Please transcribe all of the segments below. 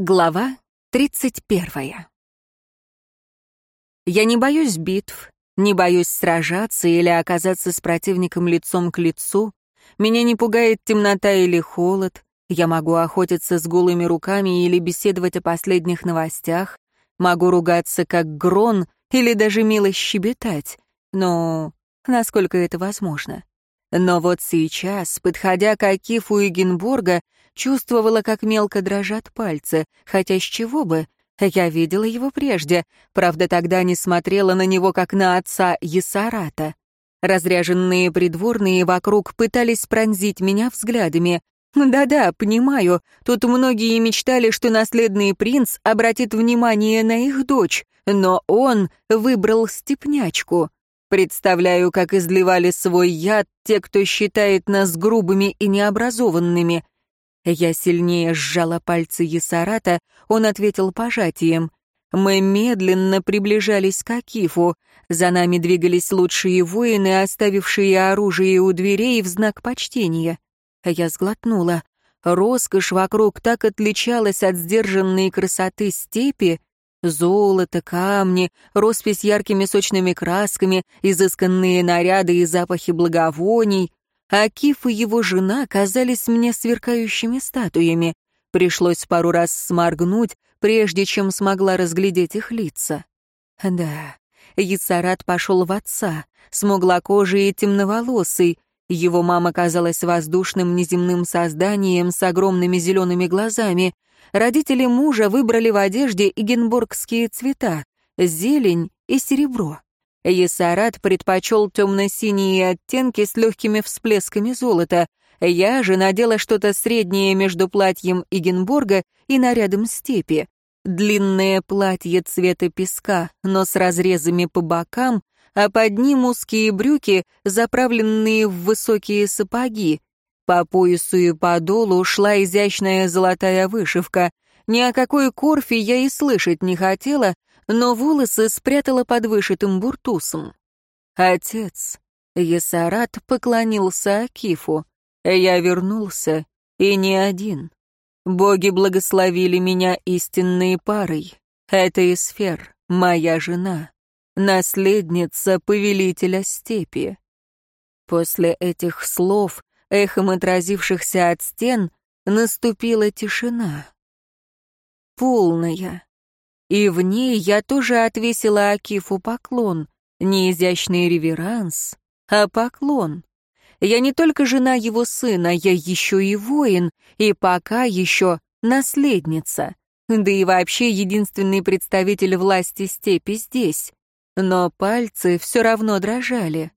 Глава 31. Я не боюсь битв, не боюсь сражаться или оказаться с противником лицом к лицу. Меня не пугает темнота или холод. Я могу охотиться с голыми руками или беседовать о последних новостях. Могу ругаться как грон или даже мило щебетать. Но насколько это возможно? Но вот сейчас, подходя к Акифу Игенбурга, чувствовала, как мелко дрожат пальцы, хотя с чего бы? Я видела его прежде, правда, тогда не смотрела на него, как на отца Есарата. Разряженные придворные вокруг пытались пронзить меня взглядами. Да-да, понимаю, тут многие мечтали, что наследный принц обратит внимание на их дочь, но он выбрал степнячку. Представляю, как изливали свой яд те, кто считает нас грубыми и необразованными. Я сильнее сжала пальцы Есарата, он ответил пожатием. Мы медленно приближались к Акифу. За нами двигались лучшие воины, оставившие оружие у дверей в знак почтения. Я сглотнула. Роскошь вокруг так отличалась от сдержанной красоты степи, Золото, камни, роспись яркими сочными красками, изысканные наряды и запахи благовоний. А Киф и его жена казались мне сверкающими статуями. Пришлось пару раз сморгнуть, прежде чем смогла разглядеть их лица. Да, Яцарат пошел в отца, смуглокожий и темноволосый. Его мама казалась воздушным неземным созданием с огромными зелеными глазами — родители мужа выбрали в одежде игенбургские цвета — зелень и серебро. Есарат предпочел темно-синие оттенки с легкими всплесками золота. Я же надела что-то среднее между платьем Игенбурга и нарядом степи. Длинное платье цвета песка, но с разрезами по бокам, а под ним узкие брюки, заправленные в высокие сапоги, по поясу и по долу шла изящная золотая вышивка. Ни о какой корфе я и слышать не хотела, но волосы спрятала под вышитым буртусом. «Отец!» — Есарат поклонился Акифу. «Я вернулся, и не один. Боги благословили меня истинной парой. Это Исфер, моя жена, наследница повелителя степи». После этих слов эхом отразившихся от стен, наступила тишина. Полная. И в ней я тоже отвесила Акифу поклон, не изящный реверанс, а поклон. Я не только жена его сына, я еще и воин, и пока еще наследница, да и вообще единственный представитель власти степи здесь. Но пальцы все равно дрожали.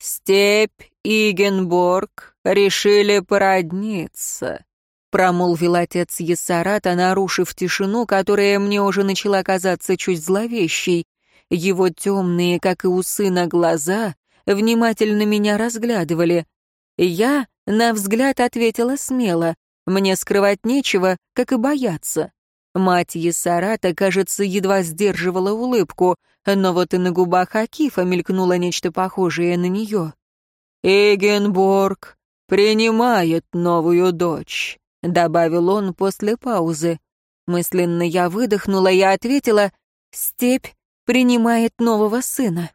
«Степь и Генборг решили породниться», — промолвил отец Ессарата, нарушив тишину, которая мне уже начала казаться чуть зловещей. Его темные, как и у сына, глаза внимательно меня разглядывали. Я, на взгляд, ответила смело. Мне скрывать нечего, как и бояться. Мать Ессарата, кажется, едва сдерживала улыбку, но вот и на губах Акифа мелькнуло нечто похожее на нее. «Эгенборг принимает новую дочь», — добавил он после паузы. Мысленно я выдохнула и ответила, «Степь принимает нового сына».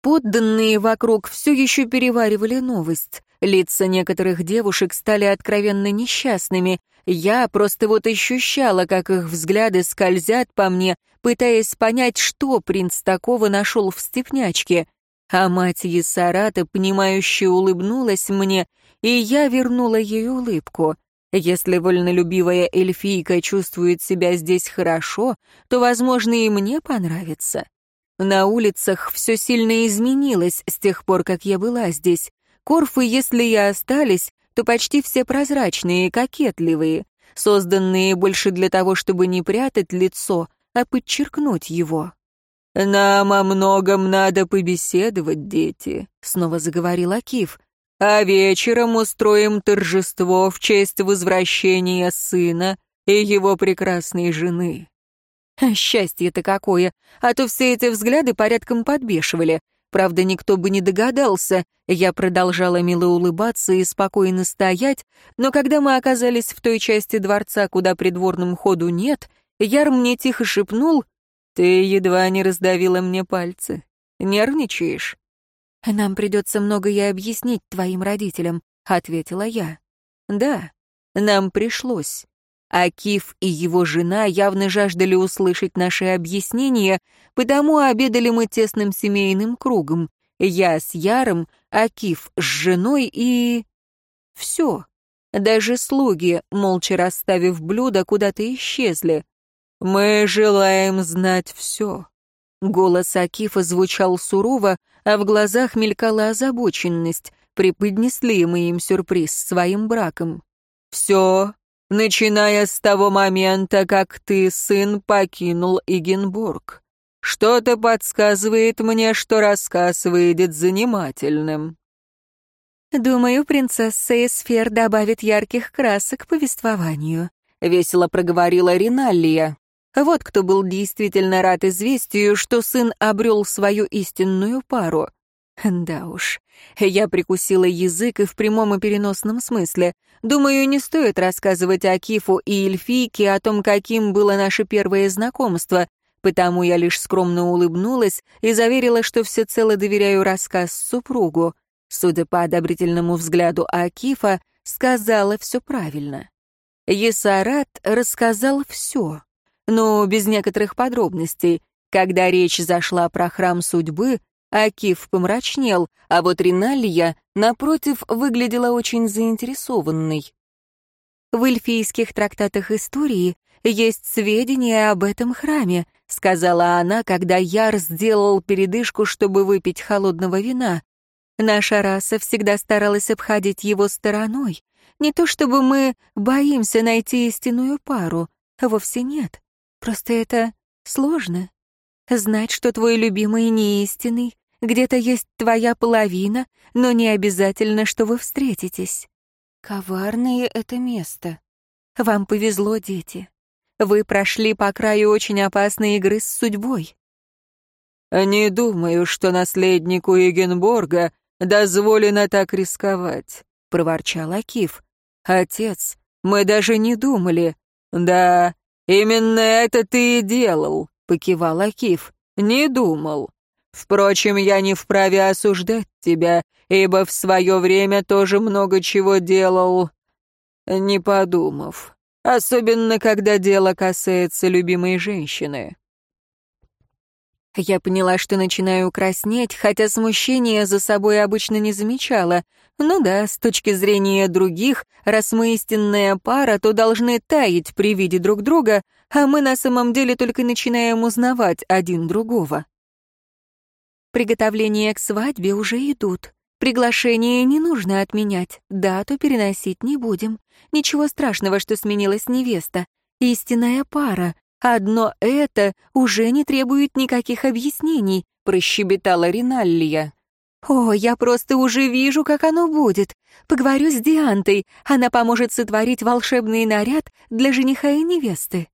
Подданные вокруг все еще переваривали новость. Лица некоторых девушек стали откровенно несчастными. Я просто вот ощущала, как их взгляды скользят по мне, пытаясь понять, что принц такого нашел в степнячке. А мать Есарата, понимающе улыбнулась мне, и я вернула ей улыбку. Если вольнолюбивая эльфийка чувствует себя здесь хорошо, то, возможно, и мне понравится. На улицах все сильно изменилось с тех пор, как я была здесь. Корфы, если и остались, то почти все прозрачные, кокетливые, созданные больше для того, чтобы не прятать лицо, а подчеркнуть его. «Нам о многом надо побеседовать, дети», — снова заговорил Акиф. «А вечером устроим торжество в честь возвращения сына и его прекрасной жены». Счастье-то какое, а то все эти взгляды порядком подбешивали. Правда, никто бы не догадался. Я продолжала мило улыбаться и спокойно стоять, но когда мы оказались в той части дворца, куда придворным ходу нет, Яр мне тихо шепнул, «Ты едва не раздавила мне пальцы. Нервничаешь?» «Нам придется многое объяснить твоим родителям», — ответила я. «Да, нам пришлось. Акиф и его жена явно жаждали услышать наши объяснения, потому обедали мы тесным семейным кругом. Я с Яром, Акиф с женой и... Все. Даже слуги, молча расставив блюда, куда-то исчезли. «Мы желаем знать все». Голос Акифа звучал сурово, а в глазах мелькала озабоченность. Преподнесли мы им сюрприз своим браком. «Все начиная с того момента, как ты, сын, покинул Игенбург. Что-то подсказывает мне, что рассказ выйдет занимательным». «Думаю, принцесса Эсфер добавит ярких красок к повествованию», — весело проговорила Риналлия. Вот кто был действительно рад известию, что сын обрел свою истинную пару. Да уж, я прикусила язык и в прямом и переносном смысле. Думаю, не стоит рассказывать Акифу и Эльфийке о том, каким было наше первое знакомство, потому я лишь скромно улыбнулась и заверила, что всецело доверяю рассказ супругу. Судя по одобрительному взгляду Акифа, сказала все правильно. Есарат рассказал все, но без некоторых подробностей. Когда речь зашла про храм судьбы, Акиф помрачнел, а вот Риналия, напротив, выглядела очень заинтересованной. «В эльфийских трактатах истории есть сведения об этом храме», сказала она, когда Яр сделал передышку, чтобы выпить холодного вина. «Наша раса всегда старалась обходить его стороной. Не то чтобы мы боимся найти истинную пару, вовсе нет. Просто это сложно. Знать, что твой любимый не истинный, где-то есть твоя половина, но не обязательно, что вы встретитесь. Коварное это место. Вам повезло, дети. Вы прошли по краю очень опасной игры с судьбой. «Не думаю, что наследнику Егенборга дозволено так рисковать», — проворчал Акиф. «Отец, мы даже не думали». «Да, именно это ты и делал», — покивал Акиф. «Не думал. Впрочем, я не вправе осуждать тебя, ибо в свое время тоже много чего делал, не подумав. Особенно, когда дело касается любимой женщины. Я поняла, что начинаю краснеть, хотя смущения за собой обычно не замечала. Ну да, с точки зрения других, раз мы истинная пара, то должны таять при виде друг друга, а мы на самом деле только начинаем узнавать один другого. Приготовления к свадьбе уже идут. Приглашение не нужно отменять, дату переносить не будем. Ничего страшного, что сменилась невеста. Истинная пара. Одно это уже не требует никаких объяснений, прощебетала Риналлия. «О, я просто уже вижу, как оно будет. Поговорю с Диантой, она поможет сотворить волшебный наряд для жениха и невесты».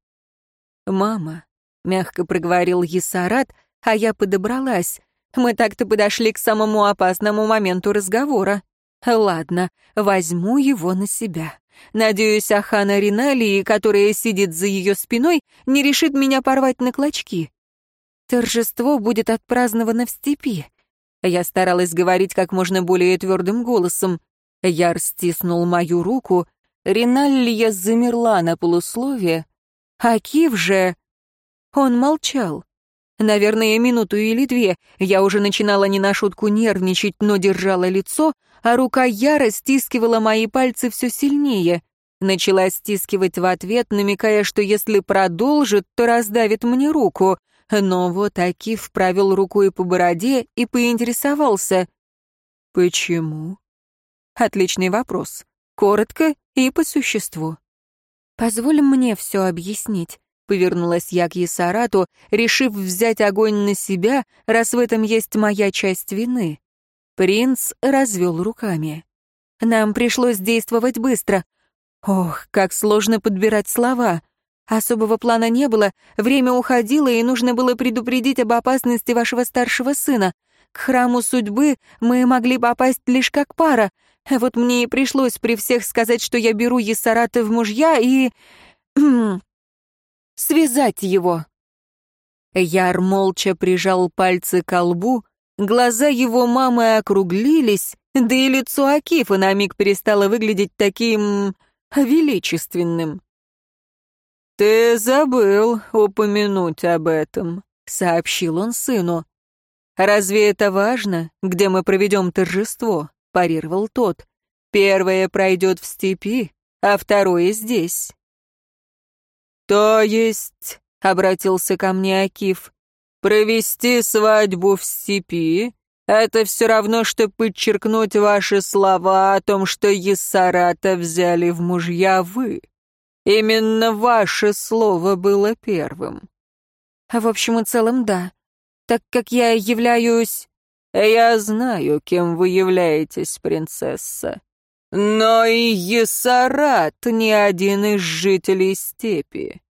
«Мама», — мягко проговорил Есарат, а я подобралась. Мы так-то подошли к самому опасному моменту разговора. Ладно, возьму его на себя. Надеюсь, Ахана Риналии, которая сидит за ее спиной, не решит меня порвать на клочки. Торжество будет отпраздновано в степи. Я старалась говорить как можно более твердым голосом. Яр стиснул мою руку, Риналлия замерла на полусловие, а Кив же... Он молчал. Наверное, минуту или две. Я уже начинала не на шутку нервничать, но держала лицо, а рука Яра стискивала мои пальцы все сильнее. Начала стискивать в ответ, намекая, что если продолжит, то раздавит мне руку. Но вот Акиф правил рукой по бороде и поинтересовался. «Почему?» Отличный вопрос. Коротко и по существу. «Позволь мне все объяснить. Повернулась я к Есарату, решив взять огонь на себя, раз в этом есть моя часть вины. Принц развел руками. Нам пришлось действовать быстро. Ох, как сложно подбирать слова. Особого плана не было, время уходило, и нужно было предупредить об опасности вашего старшего сына. к храму судьбы мы могли попасть лишь как пара. Вот мне и пришлось при всех сказать, что я беру Ессарата в мужья и... связать его. Яр молча прижал пальцы к лбу, глаза его мамы округлились, да и лицо Акифа на миг перестало выглядеть таким... величественным. «Ты забыл упомянуть об этом», — сообщил он сыну. «Разве это важно, где мы проведем торжество?» — парировал тот. «Первое пройдет в степи, а второе здесь». «То есть», — обратился ко мне Акиф, «провести свадьбу в степи — это все равно, что подчеркнуть ваши слова о том, что Ессарата взяли в мужья вы». Именно ваше слово было первым. В общем и целом, да. Так как я являюсь... Я знаю, кем вы являетесь, принцесса. Но и Есарат не один из жителей степи.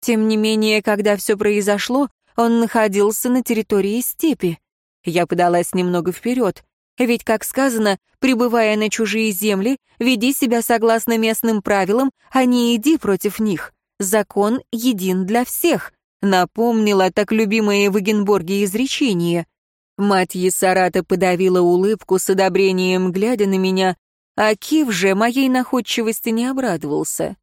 Тем не менее, когда все произошло, он находился на территории степи. Я подалась немного вперед. Ведь, как сказано, пребывая на чужие земли, веди себя согласно местным правилам, а не иди против них. Закон един для всех, напомнила так любимое в Эгенборге изречение. Мать Есарата подавила улыбку с одобрением, глядя на меня, а Кив же моей находчивости не обрадовался.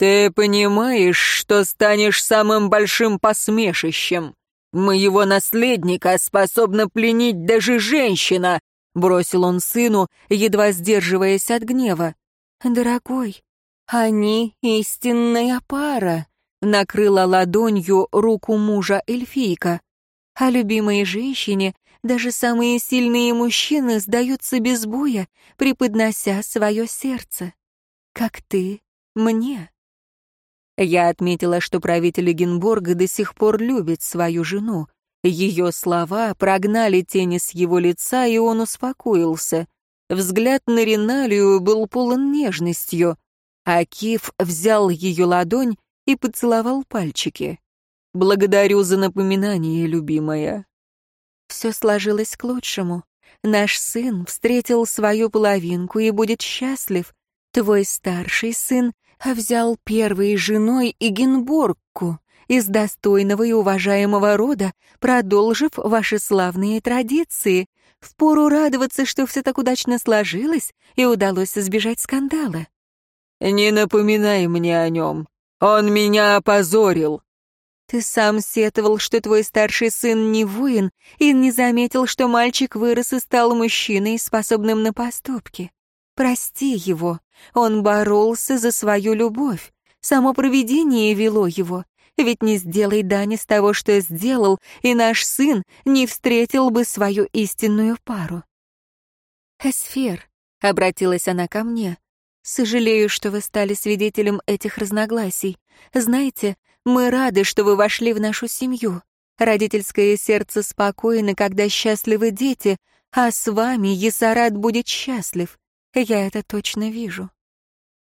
«Ты понимаешь, что станешь самым большим посмешищем? Моего наследника способна пленить даже женщина, — бросил он сыну, едва сдерживаясь от гнева. «Дорогой, они истинная пара», — накрыла ладонью руку мужа эльфийка. «А любимой женщине даже самые сильные мужчины сдаются без боя, преподнося свое сердце. Как ты мне». Я отметила, что правитель Эгенборга до сих пор любит свою жену, ее слова прогнали тени с его лица, и он успокоился. Взгляд на Риналию был полон нежностью. Акиф взял ее ладонь и поцеловал пальчики. «Благодарю за напоминание, любимая». Все сложилось к лучшему. Наш сын встретил свою половинку и будет счастлив. Твой старший сын взял первой женой Игенборгку, из достойного и уважаемого рода, продолжив ваши славные традиции. Впору радоваться, что все так удачно сложилось и удалось избежать скандала. «Не напоминай мне о нем. Он меня опозорил». Ты сам сетовал, что твой старший сын не воин, и не заметил, что мальчик вырос и стал мужчиной, способным на поступки. Прости его. Он боролся за свою любовь. Само провидение вело его. Ведь не сделай Дани с того, что сделал, и наш сын не встретил бы свою истинную пару. «Эсфер», — обратилась она ко мне, — «сожалею, что вы стали свидетелем этих разногласий. Знаете, мы рады, что вы вошли в нашу семью. Родительское сердце спокойно, когда счастливы дети, а с вами Есарат будет счастлив. Я это точно вижу».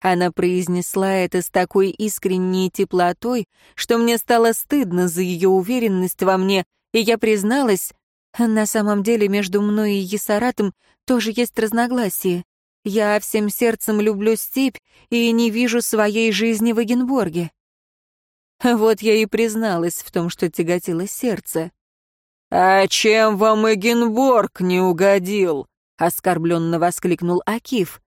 Она произнесла это с такой искренней теплотой, что мне стало стыдно за ее уверенность во мне, и я призналась, на самом деле между мной и Есаратом тоже есть разногласия. Я всем сердцем люблю степь и не вижу своей жизни в Эгенборге. Вот я и призналась в том, что тяготило сердце. «А чем вам Эгенборг не угодил?» — оскорбленно воскликнул Акиф.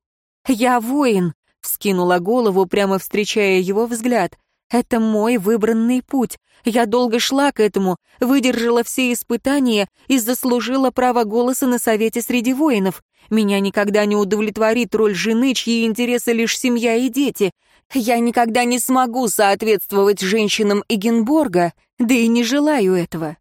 «Я воин, Вскинула голову, прямо встречая его взгляд. «Это мой выбранный путь. Я долго шла к этому, выдержала все испытания и заслужила право голоса на совете среди воинов. Меня никогда не удовлетворит роль жены, чьи интересы лишь семья и дети. Я никогда не смогу соответствовать женщинам Эгенборга, да и не желаю этого».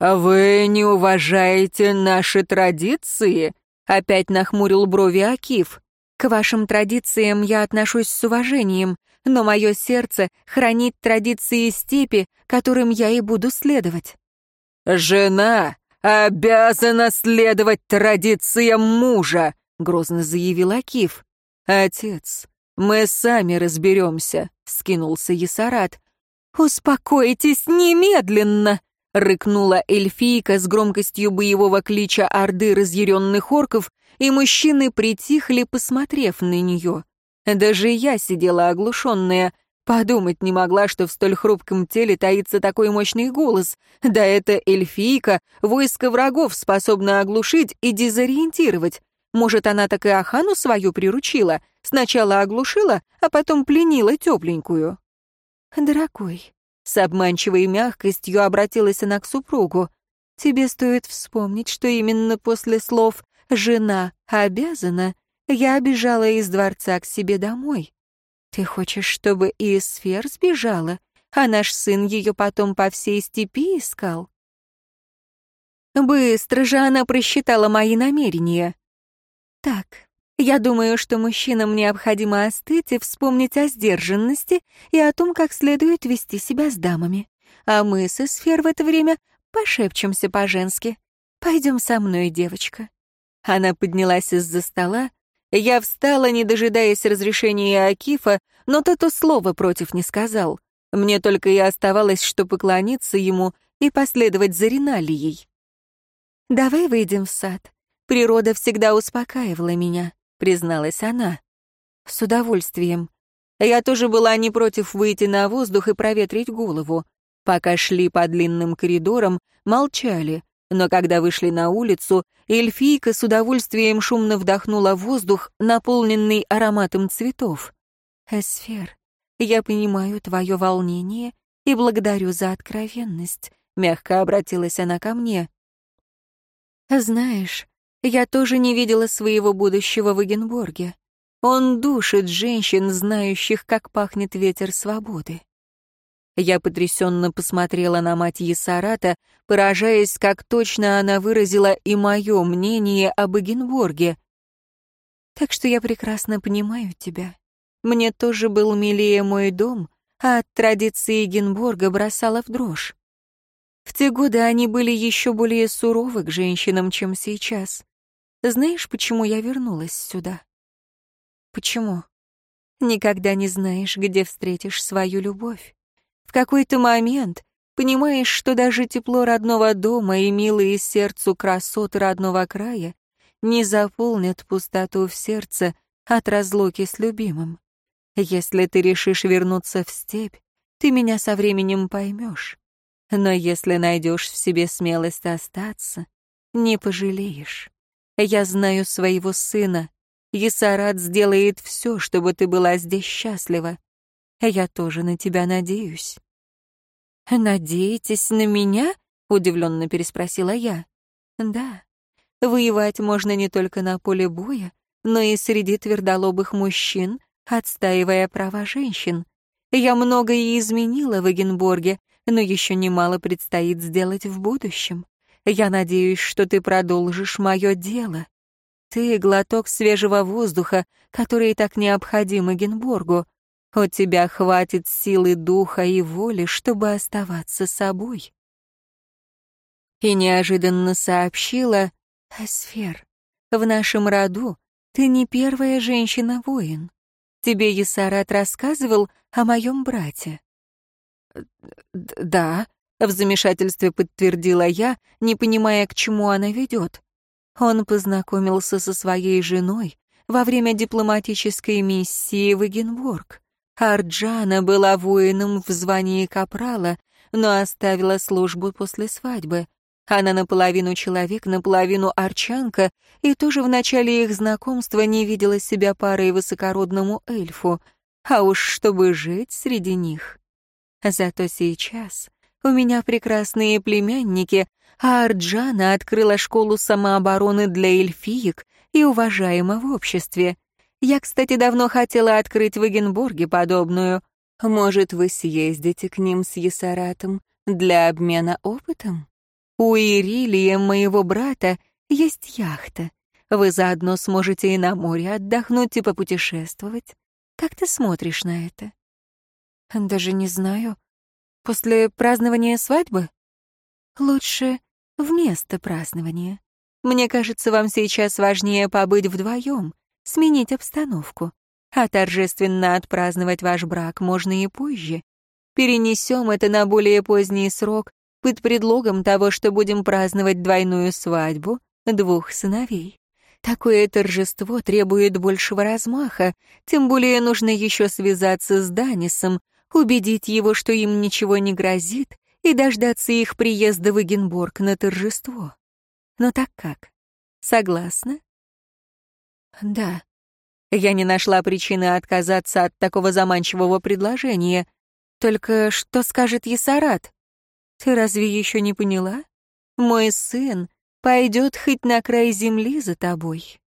«А вы не уважаете наши традиции?» — опять нахмурил брови Акиф. К вашим традициям я отношусь с уважением, но мое сердце хранит традиции степи, которым я и буду следовать. «Жена обязана следовать традициям мужа», — грозно заявил Акиф. «Отец, мы сами разберемся», — скинулся Есарат. «Успокойтесь немедленно!» — рыкнула эльфийка с громкостью боевого клича орды разъяренных орков, и мужчины притихли, посмотрев на нее. Даже я сидела оглушенная, подумать не могла, что в столь хрупком теле таится такой мощный голос. Да это эльфийка, войско врагов способна оглушить и дезориентировать. Может, она так и Ахану свою приручила, сначала оглушила, а потом пленила тепленькую. «Дорогой», — с обманчивой мягкостью обратилась она к супругу, «тебе стоит вспомнить, что именно после слов «жена обязана» я бежала из дворца к себе домой. Ты хочешь, чтобы и сфер сбежала, а наш сын ее потом по всей степи искал?» Быстро же она просчитала мои намерения. Так, я думаю, что мужчинам необходимо остыть и вспомнить о сдержанности и о том, как следует вести себя с дамами. А мы со сфер в это время пошепчемся по-женски. Пойдем со мной, девочка. Она поднялась из-за стола. Я встала, не дожидаясь разрешения Акифа, но тот и слова против не сказал. Мне только и оставалось, что поклониться ему и последовать за Риналией. «Давай выйдем в сад. Природа всегда успокаивала меня призналась она. С удовольствием. Я тоже была не против выйти на воздух и проветрить голову. Пока шли по длинным коридорам, молчали, но когда вышли на улицу, эльфийка с удовольствием шумно вдохнула воздух, наполненный ароматом цветов. «Эсфер, я понимаю твое волнение и благодарю за откровенность», — мягко обратилась она ко мне. «Знаешь, я тоже не видела своего будущего в Эгенборге. Он душит женщин, знающих, как пахнет ветер свободы. Я потрясенно посмотрела на мать Есарата, поражаясь, как точно она выразила и мое мнение об Эгенборге. Так что я прекрасно понимаю тебя. Мне тоже был милее мой дом, а от традиции Эгенборга бросала в дрожь. В те годы они были еще более суровы к женщинам, чем сейчас. Знаешь, почему я вернулась сюда? Почему? Никогда не знаешь, где встретишь свою любовь. В какой-то момент понимаешь, что даже тепло родного дома и милые сердцу красоты родного края не заполнят пустоту в сердце от разлуки с любимым. Если ты решишь вернуться в степь, ты меня со временем поймешь. Но если найдешь в себе смелость остаться, не пожалеешь. Я знаю своего сына. Есарат сделает все, чтобы ты была здесь счастлива. Я тоже на тебя надеюсь». «Надеетесь на меня?» — удивленно переспросила я. «Да. Воевать можно не только на поле боя, но и среди твердолобых мужчин, отстаивая права женщин. Я многое изменила в Эгенборге, но еще немало предстоит сделать в будущем. Я надеюсь, что ты продолжишь мое дело. Ты — глоток свежего воздуха, который так необходим Эгенборгу. У тебя хватит силы духа и воли, чтобы оставаться собой. И неожиданно сообщила, «Эсфер, в нашем роду ты не первая женщина-воин. Тебе Есарат рассказывал о моем брате?» «Да», в замешательстве подтвердила я, не понимая, к чему она ведет. Он познакомился со своей женой во время дипломатической миссии в Эгенбург. Арджана была воином в звании капрала, но оставила службу после свадьбы. Она наполовину человек, наполовину арчанка, и тоже в начале их знакомства не видела себя парой высокородному эльфу, а уж чтобы жить среди них. Зато сейчас у меня прекрасные племянники, а Арджана открыла школу самообороны для эльфиек и уважаема в обществе. Я, кстати, давно хотела открыть в Эгенбурге подобную. Может, вы съездите к ним с Есаратом для обмена опытом? У Ирилия, моего брата, есть яхта. Вы заодно сможете и на море отдохнуть и попутешествовать. Как ты смотришь на это? Даже не знаю. После празднования свадьбы? Лучше вместо празднования. Мне кажется, вам сейчас важнее побыть вдвоем, сменить обстановку. А торжественно отпраздновать ваш брак можно и позже. Перенесем это на более поздний срок, под предлогом того, что будем праздновать двойную свадьбу двух сыновей. Такое торжество требует большего размаха, тем более нужно еще связаться с Данисом, убедить его, что им ничего не грозит, и дождаться их приезда в Эгенборг на торжество. Но так как? Согласна? Да. Я не нашла причины отказаться от такого заманчивого предложения. Только что скажет Есарат? Ты разве еще не поняла? Мой сын пойдет хоть на край земли за тобой.